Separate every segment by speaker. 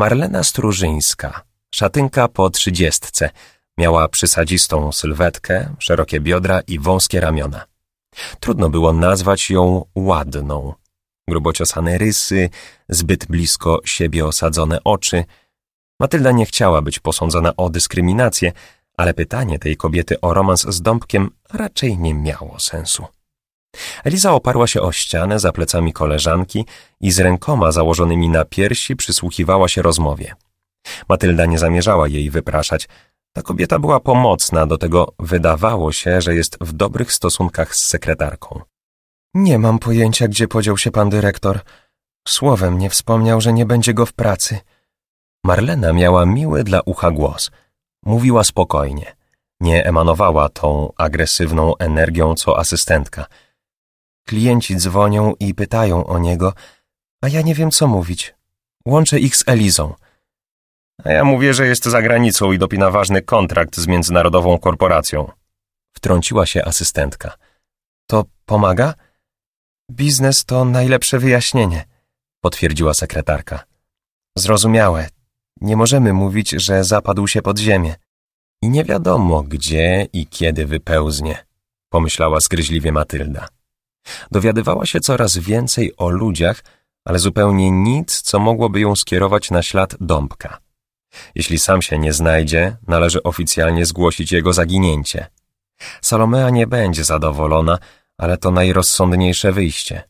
Speaker 1: Marlena Strużyńska, szatynka po trzydziestce, miała przysadzistą sylwetkę, szerokie biodra i wąskie ramiona. Trudno było nazwać ją ładną. Grubociosane rysy, zbyt blisko siebie osadzone oczy. Matylda nie chciała być posądzona o dyskryminację, ale pytanie tej kobiety o romans z Dąbkiem raczej nie miało sensu. Eliza oparła się o ścianę za plecami koleżanki i z rękoma założonymi na piersi przysłuchiwała się rozmowie. Matylda nie zamierzała jej wypraszać. Ta kobieta była pomocna, do tego wydawało się, że jest w dobrych stosunkach z sekretarką. Nie mam pojęcia, gdzie podział się pan dyrektor. Słowem nie wspomniał, że nie będzie go w pracy. Marlena miała miły dla ucha głos. Mówiła spokojnie. Nie emanowała tą agresywną energią co asystentka – Klienci dzwonią i pytają o niego, a ja nie wiem co mówić. Łączę ich z Elizą. A ja mówię, że jest za granicą i dopina ważny kontrakt z międzynarodową korporacją. Wtrąciła się asystentka. To pomaga? Biznes to najlepsze wyjaśnienie, potwierdziła sekretarka. Zrozumiałe. Nie możemy mówić, że zapadł się pod ziemię. I nie wiadomo, gdzie i kiedy wypełznie, pomyślała zgryźliwie Matylda. Dowiadywała się coraz więcej o ludziach, ale zupełnie nic, co mogłoby ją skierować na ślad Dąbka. Jeśli sam się nie znajdzie, należy oficjalnie zgłosić jego zaginięcie. Salomea nie będzie zadowolona, ale to najrozsądniejsze wyjście.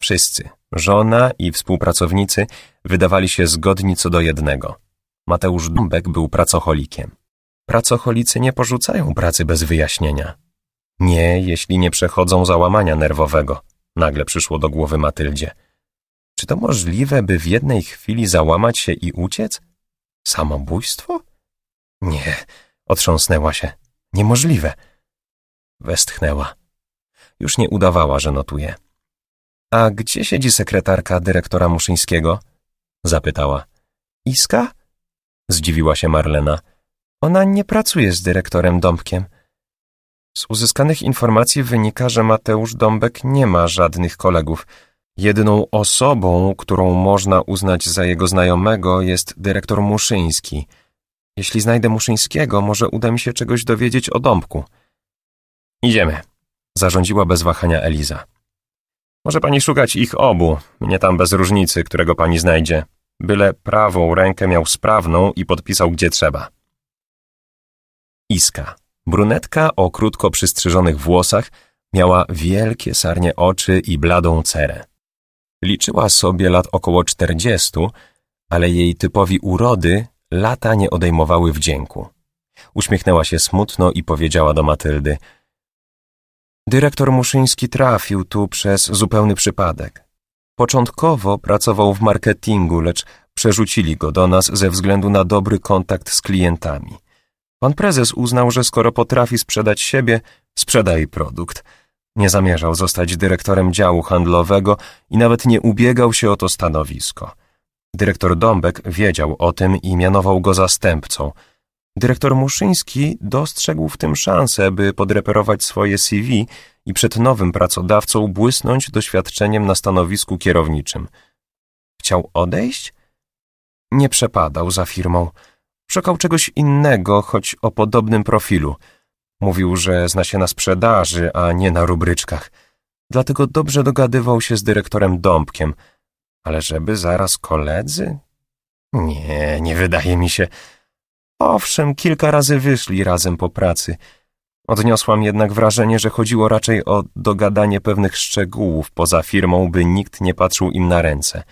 Speaker 1: Wszyscy, żona i współpracownicy, wydawali się zgodni co do jednego. Mateusz Dąbek był pracocholikiem. Pracocholicy nie porzucają pracy bez wyjaśnienia. Nie, jeśli nie przechodzą załamania nerwowego, nagle przyszło do głowy Matyldzie. Czy to możliwe, by w jednej chwili załamać się i uciec? Samobójstwo? Nie, otrząsnęła się. Niemożliwe. Westchnęła. Już nie udawała, że notuje. A gdzie siedzi sekretarka dyrektora Muszyńskiego? Zapytała. Iska? Zdziwiła się Marlena. Ona nie pracuje z dyrektorem Dąbkiem. Z uzyskanych informacji wynika, że Mateusz Dąbek nie ma żadnych kolegów. Jedyną osobą, którą można uznać za jego znajomego jest dyrektor Muszyński. Jeśli znajdę Muszyńskiego, może uda mi się czegoś dowiedzieć o Dąbku. Idziemy, zarządziła bez wahania Eliza. Może pani szukać ich obu, mnie tam bez różnicy, którego pani znajdzie. Byle prawą rękę miał sprawną i podpisał gdzie trzeba. Iska. Brunetka o krótko przystrzyżonych włosach miała wielkie sarnie oczy i bladą cerę. Liczyła sobie lat około czterdziestu, ale jej typowi urody lata nie odejmowały wdzięku. Uśmiechnęła się smutno i powiedziała do Matyldy Dyrektor Muszyński trafił tu przez zupełny przypadek. Początkowo pracował w marketingu, lecz przerzucili go do nas ze względu na dobry kontakt z klientami. Pan prezes uznał, że skoro potrafi sprzedać siebie, sprzeda i produkt. Nie zamierzał zostać dyrektorem działu handlowego i nawet nie ubiegał się o to stanowisko. Dyrektor Dąbek wiedział o tym i mianował go zastępcą. Dyrektor Muszyński dostrzegł w tym szansę, by podreperować swoje CV i przed nowym pracodawcą błysnąć doświadczeniem na stanowisku kierowniczym. Chciał odejść? Nie przepadał za firmą. Szukał czegoś innego, choć o podobnym profilu. Mówił, że zna się na sprzedaży, a nie na rubryczkach. Dlatego dobrze dogadywał się z dyrektorem Dąbkiem. Ale żeby zaraz koledzy? Nie, nie wydaje mi się. Owszem, kilka razy wyszli razem po pracy. Odniosłam jednak wrażenie, że chodziło raczej o dogadanie pewnych szczegółów poza firmą, by nikt nie patrzył im na ręce.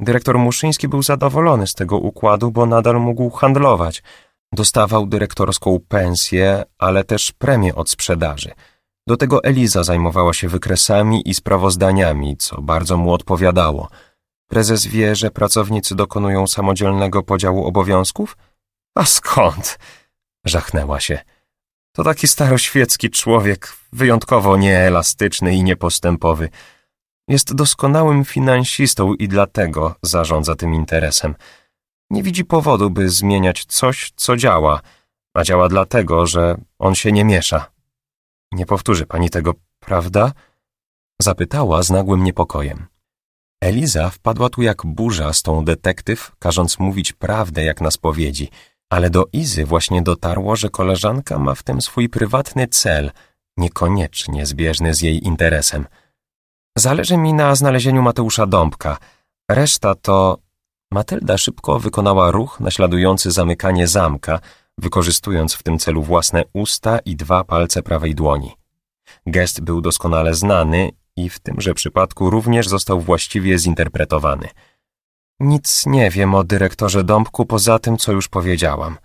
Speaker 1: Dyrektor Muszyński był zadowolony z tego układu, bo nadal mógł handlować. Dostawał dyrektorską pensję, ale też premię od sprzedaży. Do tego Eliza zajmowała się wykresami i sprawozdaniami, co bardzo mu odpowiadało. Prezes wie, że pracownicy dokonują samodzielnego podziału obowiązków? A skąd? Żachnęła się. To taki staroświecki człowiek, wyjątkowo nieelastyczny i niepostępowy. Jest doskonałym finansistą i dlatego zarządza tym interesem. Nie widzi powodu, by zmieniać coś, co działa, a działa dlatego, że on się nie miesza. Nie powtórzy pani tego, prawda? Zapytała z nagłym niepokojem. Eliza wpadła tu jak burza z tą detektyw, każąc mówić prawdę jak na spowiedzi, ale do Izy właśnie dotarło, że koleżanka ma w tym swój prywatny cel, niekoniecznie zbieżny z jej interesem. Zależy mi na znalezieniu Mateusza Dąbka. Reszta to... Matylda szybko wykonała ruch naśladujący zamykanie zamka, wykorzystując w tym celu własne usta i dwa palce prawej dłoni. Gest był doskonale znany i w tymże przypadku również został właściwie zinterpretowany. Nic nie wiem o dyrektorze Dąbku poza tym, co już powiedziałam.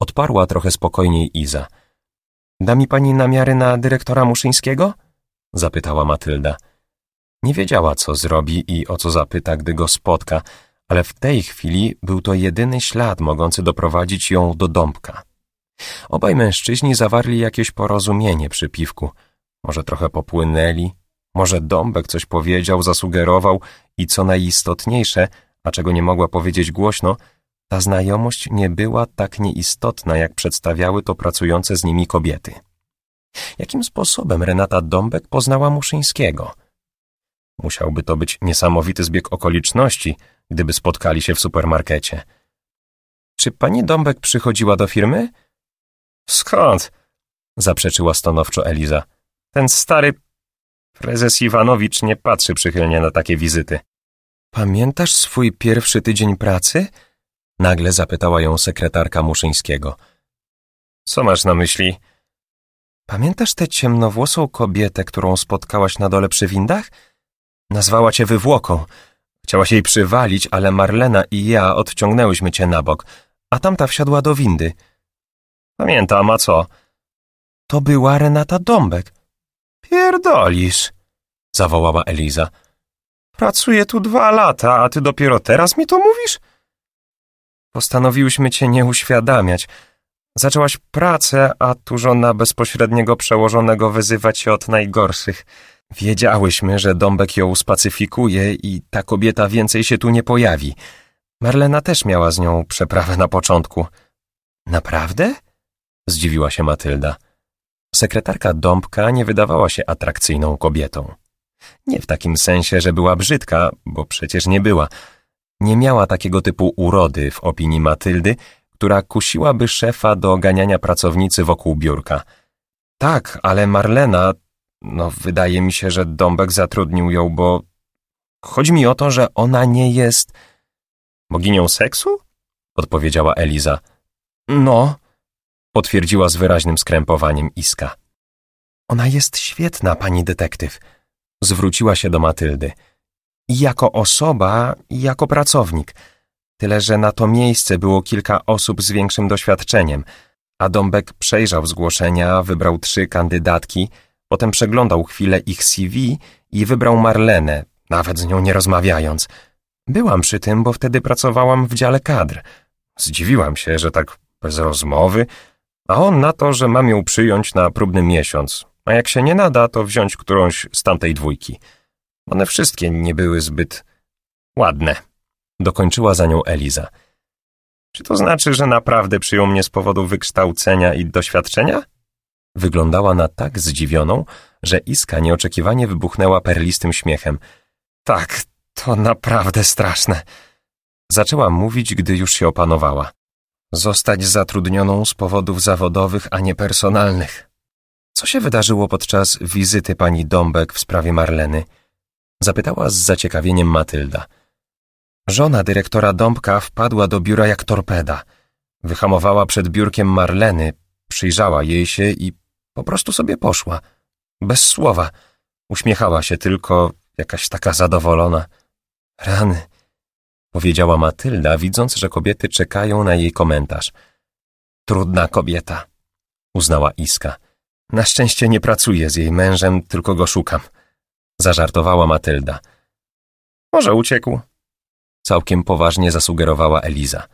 Speaker 1: Odparła trochę spokojniej Iza. Da mi pani namiary na dyrektora Muszyńskiego? Zapytała Matylda. Nie wiedziała, co zrobi i o co zapyta, gdy go spotka, ale w tej chwili był to jedyny ślad mogący doprowadzić ją do Dąbka. Obaj mężczyźni zawarli jakieś porozumienie przy piwku. Może trochę popłynęli, może Dąbek coś powiedział, zasugerował i co najistotniejsze, a czego nie mogła powiedzieć głośno, ta znajomość nie była tak nieistotna, jak przedstawiały to pracujące z nimi kobiety. Jakim sposobem Renata Dąbek poznała Muszyńskiego? Musiałby to być niesamowity zbieg okoliczności, gdyby spotkali się w supermarkecie. Czy pani Dąbek przychodziła do firmy? Skąd? zaprzeczyła stanowczo Eliza. Ten stary prezes Iwanowicz nie patrzy przychylnie na takie wizyty. Pamiętasz swój pierwszy tydzień pracy? Nagle zapytała ją sekretarka Muszyńskiego. Co masz na myśli? Pamiętasz tę ciemnowłosą kobietę, którą spotkałaś na dole przy windach? Nazwała cię wywłoką. Chciałaś jej przywalić, ale Marlena i ja odciągnęłyśmy cię na bok, a tamta wsiadła do windy. Pamiętam, a co? To była Renata Dąbek. Pierdolisz, zawołała Eliza. Pracuję tu dwa lata, a ty dopiero teraz mi to mówisz? Postanowiłyśmy cię nie uświadamiać. Zaczęłaś pracę, a tu żona bezpośredniego przełożonego wyzywa cię od najgorszych. Wiedziałyśmy, że Dąbek ją spacyfikuje i ta kobieta więcej się tu nie pojawi. Marlena też miała z nią przeprawę na początku. Naprawdę? Zdziwiła się Matylda. Sekretarka Dąbka nie wydawała się atrakcyjną kobietą. Nie w takim sensie, że była brzydka, bo przecież nie była. Nie miała takiego typu urody w opinii Matyldy, która kusiłaby szefa do ganiania pracownicy wokół biurka. Tak, ale Marlena, no wydaje mi się, że Dąbek zatrudnił ją, bo... Chodzi mi o to, że ona nie jest... Boginią seksu? Odpowiedziała Eliza. No, potwierdziła z wyraźnym skrępowaniem Iska. Ona jest świetna, pani detektyw. Zwróciła się do Matyldy. I jako osoba, i jako pracownik. Tyle, że na to miejsce było kilka osób z większym doświadczeniem, a Dąbek przejrzał zgłoszenia, wybrał trzy kandydatki, potem przeglądał chwilę ich CV i wybrał Marlenę, nawet z nią nie rozmawiając. Byłam przy tym, bo wtedy pracowałam w dziale kadr. Zdziwiłam się, że tak bez rozmowy, a on na to, że mam ją przyjąć na próbny miesiąc, a jak się nie nada, to wziąć którąś z tamtej dwójki. One wszystkie nie były zbyt ładne. Dokończyła za nią Eliza. Czy to znaczy, że naprawdę przyjął mnie z powodu wykształcenia i doświadczenia? Wyglądała na tak zdziwioną, że Iska nieoczekiwanie wybuchnęła perlistym śmiechem. Tak, to naprawdę straszne. Zaczęła mówić, gdy już się opanowała. Zostać zatrudnioną z powodów zawodowych, a nie personalnych. Co się wydarzyło podczas wizyty pani Dąbek w sprawie Marleny? Zapytała z zaciekawieniem Matylda. Żona dyrektora Dąbka wpadła do biura jak torpeda. Wyhamowała przed biurkiem Marleny, przyjrzała jej się i po prostu sobie poszła. Bez słowa. Uśmiechała się tylko, jakaś taka zadowolona. Rany, powiedziała Matylda, widząc, że kobiety czekają na jej komentarz. Trudna kobieta, uznała Iska. Na szczęście nie pracuję z jej mężem, tylko go szukam. Zażartowała Matylda. Może uciekł? Całkiem poważnie zasugerowała Eliza.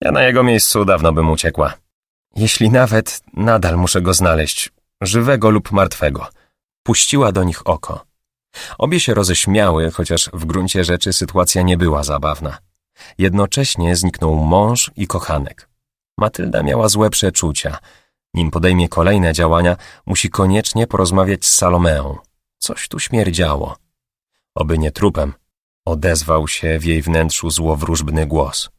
Speaker 1: Ja na jego miejscu dawno bym uciekła. Jeśli nawet, nadal muszę go znaleźć, żywego lub martwego. Puściła do nich oko. Obie się roześmiały, chociaż w gruncie rzeczy sytuacja nie była zabawna. Jednocześnie zniknął mąż i kochanek. Matylda miała złe przeczucia. Nim podejmie kolejne działania, musi koniecznie porozmawiać z Salomeą. Coś tu śmierdziało. Oby nie trupem, Odezwał się w jej wnętrzu złowróżbny głos.